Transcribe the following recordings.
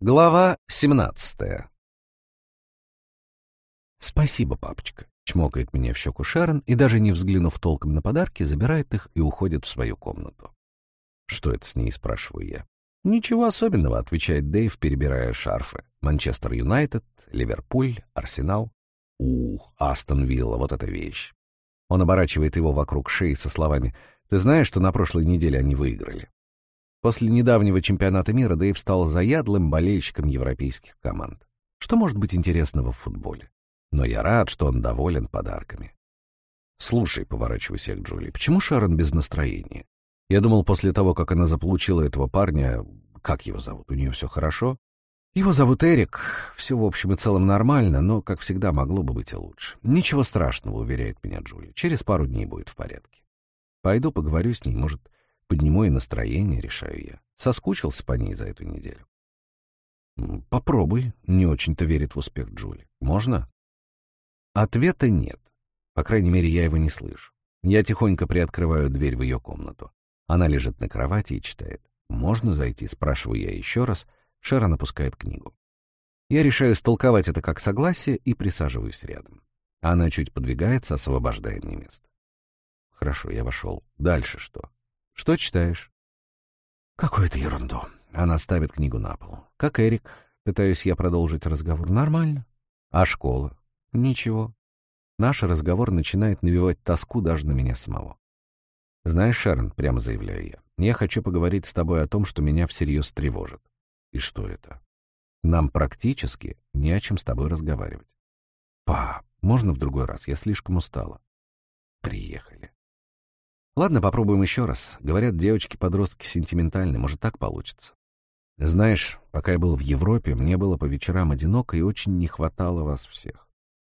Глава 17 «Спасибо, папочка», — чмокает меня в щеку Шерон и, даже не взглянув толком на подарки, забирает их и уходит в свою комнату. «Что это с ней?» — спрашиваю я. «Ничего особенного», — отвечает Дэйв, перебирая шарфы. «Манчестер Юнайтед, Ливерпуль, Арсенал. Ух, Астон Вилла, вот эта вещь». Он оборачивает его вокруг шеи со словами «Ты знаешь, что на прошлой неделе они выиграли?» После недавнего чемпионата мира Дэйв стал заядлым болельщиком европейских команд. Что может быть интересного в футболе? Но я рад, что он доволен подарками. «Слушай», — поворачиваюсь я к Джули, — «почему Шарон без настроения? Я думал, после того, как она заполучила этого парня... Как его зовут? У нее все хорошо?» «Его зовут Эрик. Все, в общем и целом, нормально, но, как всегда, могло бы быть и лучше. Ничего страшного», — уверяет меня Джули. «Через пару дней будет в порядке. Пойду поговорю с ней, может, Подниму и настроение, решаю я. Соскучился по ней за эту неделю. Попробуй, не очень-то верит в успех Джули. Можно? Ответа нет. По крайней мере, я его не слышу. Я тихонько приоткрываю дверь в ее комнату. Она лежит на кровати и читает. «Можно зайти?» — спрашиваю я еще раз. Шерон опускает книгу. Я решаю истолковать это как согласие и присаживаюсь рядом. Она чуть подвигается, освобождая мне место. Хорошо, я вошел. Дальше что? Что читаешь? Какую-то ерунду. Она ставит книгу на пол. Как Эрик. Пытаюсь я продолжить разговор. Нормально. А школа? Ничего. Наш разговор начинает навевать тоску даже на меня самого. Знаешь, Шарон, прямо заявляю я, я хочу поговорить с тобой о том, что меня всерьез тревожит. И что это? Нам практически не о чем с тобой разговаривать. Пап, можно в другой раз? Я слишком устала. Приехали. Ладно, попробуем еще раз. Говорят, девочки-подростки сентиментальны, может, так получится. Знаешь, пока я был в Европе, мне было по вечерам одиноко и очень не хватало вас всех.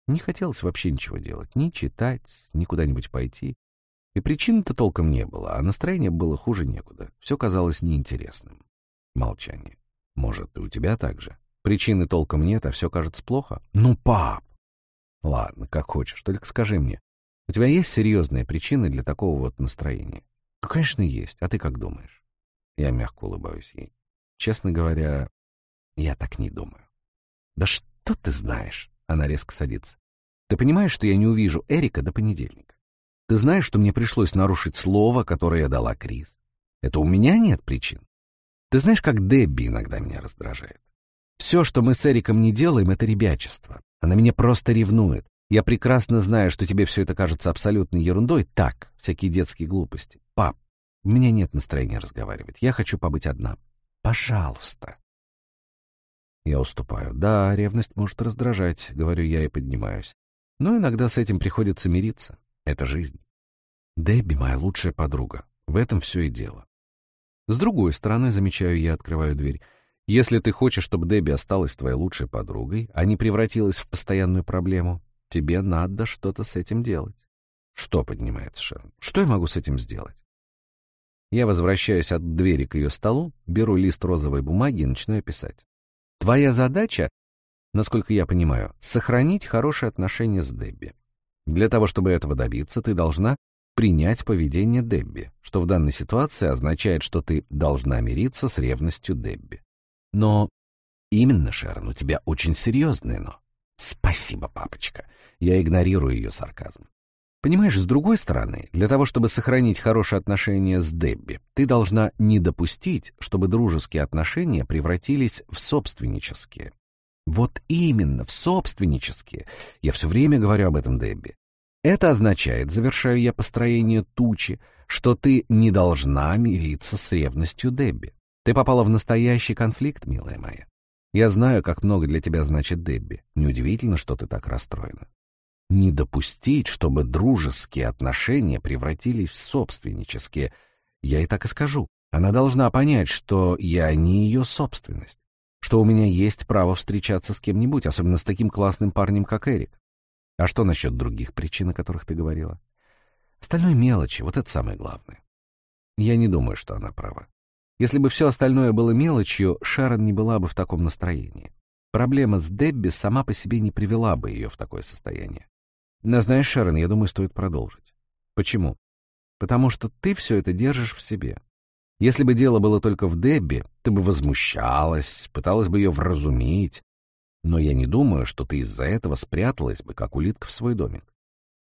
Не хотелось вообще ничего делать, ни читать, ни куда-нибудь пойти. И причин-то толком не было, а настроение было хуже некуда. Все казалось неинтересным. Молчание. Может, и у тебя так же? Причины толком нет, а все кажется плохо? Ну, пап! Ладно, как хочешь, только скажи мне, у тебя есть серьезные причины для такого вот настроения? Ну, конечно, есть. А ты как думаешь? Я мягко улыбаюсь ей. Честно говоря, я так не думаю. Да что ты знаешь? Она резко садится. Ты понимаешь, что я не увижу Эрика до понедельника? Ты знаешь, что мне пришлось нарушить слово, которое я дала Крис? Это у меня нет причин. Ты знаешь, как Дебби иногда меня раздражает. Все, что мы с Эриком не делаем, это ребячество. Она меня просто ревнует. Я прекрасно знаю, что тебе все это кажется абсолютной ерундой. Так, всякие детские глупости. Пап, у меня нет настроения разговаривать. Я хочу побыть одна. Пожалуйста. Я уступаю. Да, ревность может раздражать, говорю я и поднимаюсь. Но иногда с этим приходится мириться. Это жизнь. Дебби моя лучшая подруга. В этом все и дело. С другой стороны, замечаю я, открываю дверь. Если ты хочешь, чтобы Дебби осталась твоей лучшей подругой, а не превратилась в постоянную проблему, Тебе надо что-то с этим делать. Что поднимается Шерон? Что я могу с этим сделать? Я возвращаюсь от двери к ее столу, беру лист розовой бумаги и начинаю писать. Твоя задача, насколько я понимаю, сохранить хорошие отношения с Дебби. Для того, чтобы этого добиться, ты должна принять поведение Дебби, что в данной ситуации означает, что ты должна мириться с ревностью Дебби. Но именно, Шерон, у тебя очень серьезное «но». Спасибо, папочка. Я игнорирую ее сарказм. Понимаешь, с другой стороны, для того, чтобы сохранить хорошие отношения с Дебби, ты должна не допустить, чтобы дружеские отношения превратились в собственнические. Вот именно, в собственнические. Я все время говорю об этом Дебби. Это означает, завершаю я построение тучи, что ты не должна мириться с ревностью Дебби. Ты попала в настоящий конфликт, милая моя. Я знаю, как много для тебя значит Дебби. Неудивительно, что ты так расстроена. Не допустить, чтобы дружеские отношения превратились в собственнические. Я и так и скажу. Она должна понять, что я не ее собственность, что у меня есть право встречаться с кем-нибудь, особенно с таким классным парнем, как Эрик. А что насчет других причин, о которых ты говорила? Остальное мелочи, вот это самое главное. Я не думаю, что она права. Если бы все остальное было мелочью, Шарон не была бы в таком настроении. Проблема с Дебби сама по себе не привела бы ее в такое состояние. Но знаешь, Шарон, я думаю, стоит продолжить. Почему? Потому что ты все это держишь в себе. Если бы дело было только в Дебби, ты бы возмущалась, пыталась бы ее вразумить. Но я не думаю, что ты из-за этого спряталась бы, как улитка в свой домик.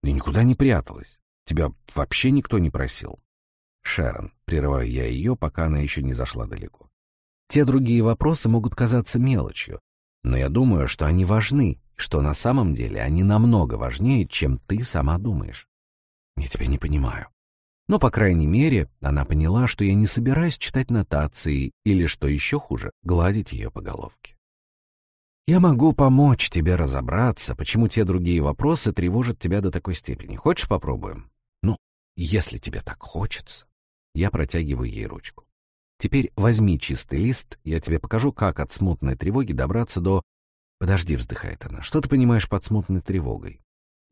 Я никуда не пряталась. Тебя вообще никто не просил. Шерон, прерываю я ее, пока она еще не зашла далеко. Те другие вопросы могут казаться мелочью, но я думаю, что они важны, что на самом деле они намного важнее, чем ты сама думаешь. Я тебя не понимаю. Но, по крайней мере, она поняла, что я не собираюсь читать нотации или, что еще хуже, гладить ее по головке. Я могу помочь тебе разобраться, почему те другие вопросы тревожат тебя до такой степени. Хочешь, попробуем? Ну, если тебе так хочется. Я протягиваю ей ручку. Теперь возьми чистый лист, я тебе покажу, как от смутной тревоги добраться до... Подожди, вздыхает она. Что ты понимаешь под смутной тревогой?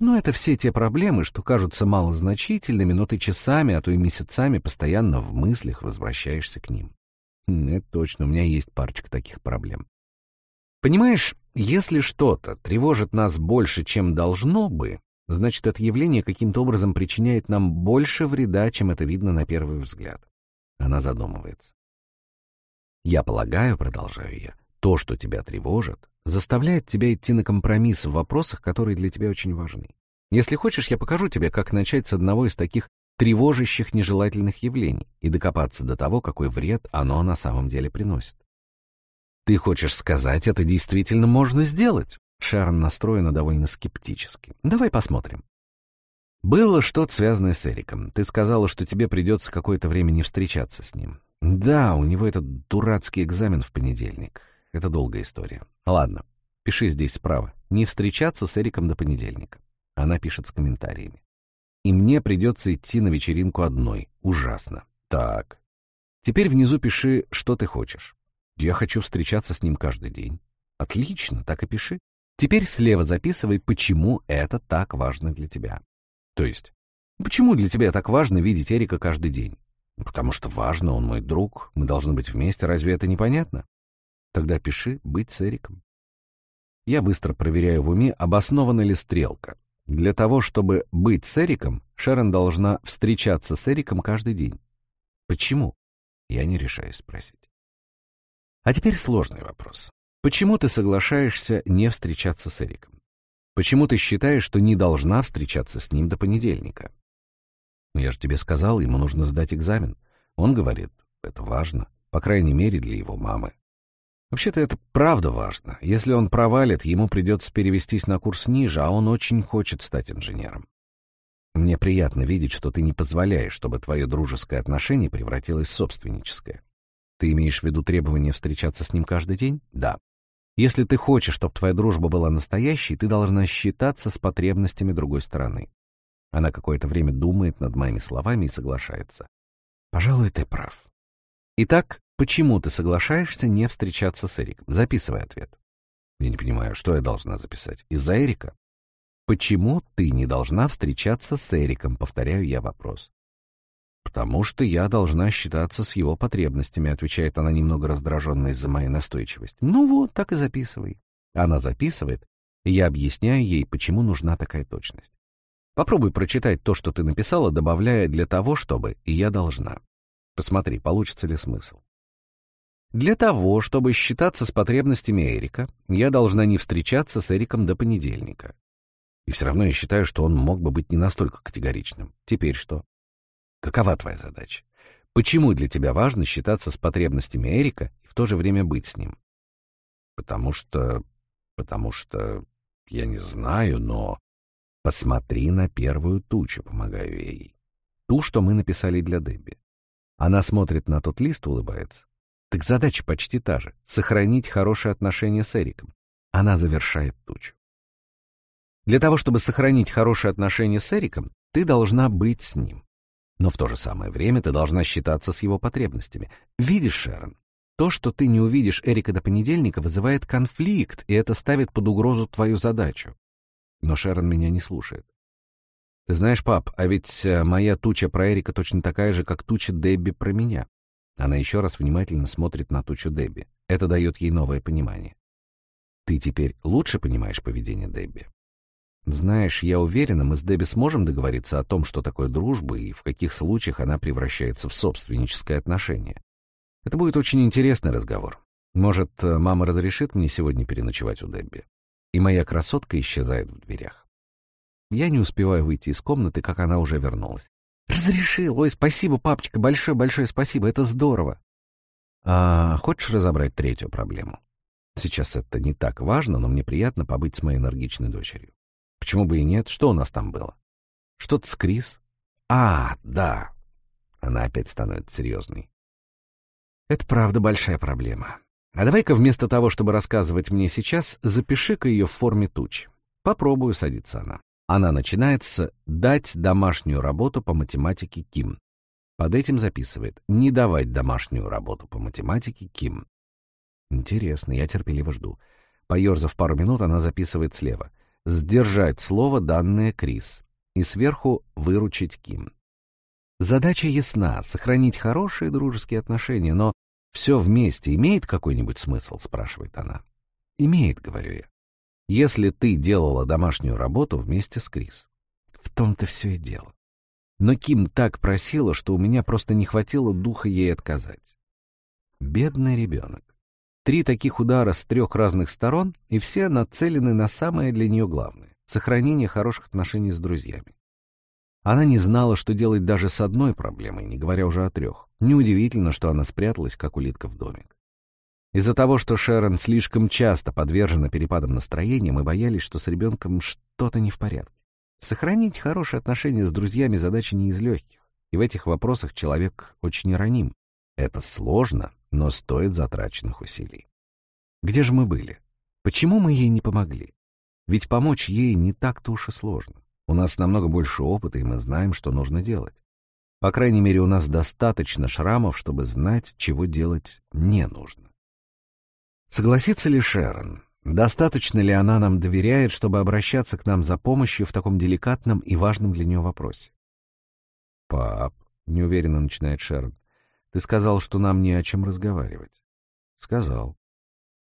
Ну, это все те проблемы, что кажутся малозначительными, но ты часами, а то и месяцами постоянно в мыслях возвращаешься к ним. Хм, это точно, у меня есть парочка таких проблем. Понимаешь, если что-то тревожит нас больше, чем должно бы, значит, это явление каким-то образом причиняет нам больше вреда, чем это видно на первый взгляд. Она задумывается. Я полагаю, продолжаю я, то, что тебя тревожит, заставляет тебя идти на компромисс в вопросах, которые для тебя очень важны. Если хочешь, я покажу тебе, как начать с одного из таких тревожащих нежелательных явлений и докопаться до того, какой вред оно на самом деле приносит. Ты хочешь сказать, это действительно можно сделать? Шарон настроена довольно скептически. Давай посмотрим. Было что-то связанное с Эриком. Ты сказала, что тебе придется какое-то время не встречаться с ним. Да, у него этот дурацкий экзамен в понедельник. Это долгая история. Ладно, пиши здесь справа. Не встречаться с Эриком до понедельника. Она пишет с комментариями. И мне придется идти на вечеринку одной. Ужасно. Так. Теперь внизу пиши, что ты хочешь. Я хочу встречаться с ним каждый день. Отлично, так и пиши. Теперь слева записывай, почему это так важно для тебя. То есть, почему для тебя так важно видеть Эрика каждый день? Потому что важно, он мой друг, мы должны быть вместе, разве это непонятно? Тогда пиши «быть с Эриком». Я быстро проверяю в уме, обоснована ли стрелка. Для того, чтобы быть с Эриком, Шерон должна встречаться с Эриком каждый день. Почему? Я не решаюсь спросить. А теперь сложный вопрос. Почему ты соглашаешься не встречаться с Эриком? Почему ты считаешь, что не должна встречаться с ним до понедельника? Ну, я же тебе сказал, ему нужно сдать экзамен. Он говорит, это важно, по крайней мере, для его мамы. Вообще-то это правда важно. Если он провалит, ему придется перевестись на курс ниже, а он очень хочет стать инженером. Мне приятно видеть, что ты не позволяешь, чтобы твое дружеское отношение превратилось в собственническое. Ты имеешь в виду требование встречаться с ним каждый день? Да. Если ты хочешь, чтобы твоя дружба была настоящей, ты должна считаться с потребностями другой стороны. Она какое-то время думает над моими словами и соглашается. Пожалуй, ты прав. Итак, Почему ты соглашаешься не встречаться с Эриком? Записывай ответ. Я не понимаю, что я должна записать? Из-за Эрика? Почему ты не должна встречаться с Эриком? Повторяю я вопрос. Потому что я должна считаться с его потребностями, отвечает она немного раздраженно из-за моей настойчивости. Ну вот, так и записывай. Она записывает, и я объясняю ей, почему нужна такая точность. Попробуй прочитать то, что ты написала, добавляя для того, чтобы, и я должна. Посмотри, получится ли смысл. Для того, чтобы считаться с потребностями Эрика, я должна не встречаться с Эриком до понедельника. И все равно я считаю, что он мог бы быть не настолько категоричным. Теперь что? Какова твоя задача? Почему для тебя важно считаться с потребностями Эрика и в то же время быть с ним? Потому что... Потому что... Я не знаю, но... Посмотри на первую тучу, помогаю ей. Ту, что мы написали для Дебби. Она смотрит на тот лист, улыбается. Так задача почти та же — сохранить хорошие отношения с Эриком. Она завершает тучу. Для того, чтобы сохранить хорошие отношения с Эриком, ты должна быть с ним. Но в то же самое время ты должна считаться с его потребностями. Видишь, Шерон, то, что ты не увидишь Эрика до понедельника, вызывает конфликт, и это ставит под угрозу твою задачу. Но Шерон меня не слушает. Ты знаешь, пап, а ведь э, моя туча про Эрика точно такая же, как туча Дебби про меня. Она еще раз внимательно смотрит на тучу Дебби. Это дает ей новое понимание. Ты теперь лучше понимаешь поведение Дебби? Знаешь, я уверена, мы с Дебби сможем договориться о том, что такое дружба и в каких случаях она превращается в собственническое отношение. Это будет очень интересный разговор. Может, э, мама разрешит мне сегодня переночевать у Дебби? И моя красотка исчезает в дверях. Я не успеваю выйти из комнаты, как она уже вернулась. «Разрешил! Ой, спасибо, папочка, большое-большое спасибо, это здорово!» «А хочешь разобрать третью проблему?» Сейчас это не так важно, но мне приятно побыть с моей энергичной дочерью. Почему бы и нет? Что у нас там было? Что-то с Крис? А, да. Она опять становится серьезной. Это правда большая проблема. А давай-ка вместо того, чтобы рассказывать мне сейчас, запиши-ка ее в форме туч. Попробую, садится она. Она начинается «дать домашнюю работу по математике Ким». Под этим записывает «не давать домашнюю работу по математике Ким». Интересно, я терпеливо жду. Поерзав пару минут, она записывает слева «сдержать слово, данное Крис» и сверху «выручить Ким». Задача ясна — сохранить хорошие дружеские отношения, но все вместе имеет какой-нибудь смысл, спрашивает она. Имеет, говорю я. Если ты делала домашнюю работу вместе с Крис. В том-то все и дело. Но Ким так просила, что у меня просто не хватило духа ей отказать. Бедный ребенок. Три таких удара с трех разных сторон, и все нацелены на самое для нее главное — сохранение хороших отношений с друзьями. Она не знала, что делать даже с одной проблемой, не говоря уже о трех. Неудивительно, что она спряталась, как улитка в домик. Из-за того, что Шерон слишком часто подвержена перепадам настроения, мы боялись, что с ребенком что-то не в порядке. Сохранить хорошие отношения с друзьями задача не из легких, и в этих вопросах человек очень раним. Это сложно, но стоит затраченных усилий. Где же мы были? Почему мы ей не помогли? Ведь помочь ей не так-то уж и сложно. У нас намного больше опыта, и мы знаем, что нужно делать. По крайней мере, у нас достаточно шрамов, чтобы знать, чего делать не нужно. Согласится ли Шерон? Достаточно ли она нам доверяет, чтобы обращаться к нам за помощью в таком деликатном и важном для нее вопросе? «Пап», — неуверенно начинает Шерон, — «ты сказал, что нам не о чем разговаривать». «Сказал».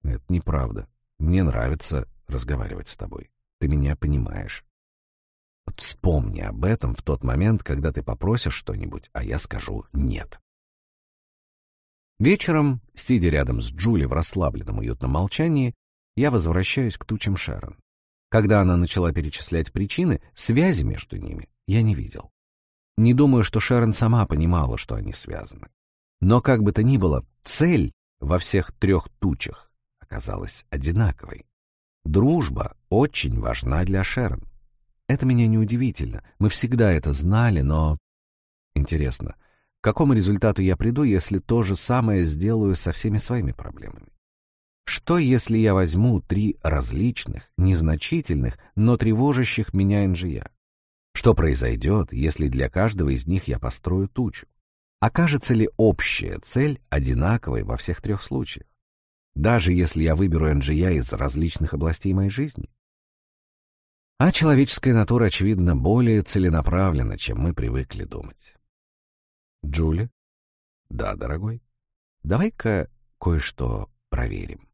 «Это неправда. Мне нравится разговаривать с тобой. Ты меня понимаешь. Вот вспомни об этом в тот момент, когда ты попросишь что-нибудь, а я скажу «нет». Вечером, сидя рядом с Джули в расслабленном уютном молчании, я возвращаюсь к тучам Шерон. Когда она начала перечислять причины, связи между ними я не видел. Не думаю, что Шерон сама понимала, что они связаны. Но как бы то ни было, цель во всех трех тучах оказалась одинаковой. Дружба очень важна для Шерон. Это меня не удивительно. Мы всегда это знали, но... Интересно, к какому результату я приду, если то же самое сделаю со всеми своими проблемами? Что, если я возьму три различных, незначительных, но тревожащих меня НЖЯ? Что произойдет, если для каждого из них я построю тучу? Окажется ли общая цель одинаковой во всех трех случаях? Даже если я выберу НЖЯ из различных областей моей жизни? А человеческая натура, очевидно, более целенаправлена, чем мы привыкли думать. Джули? Да, дорогой. Давай-ка кое-что проверим.